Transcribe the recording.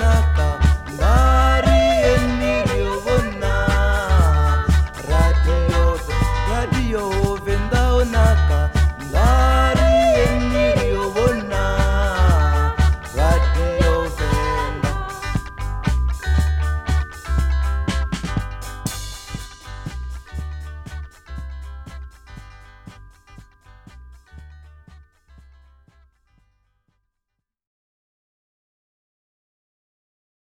not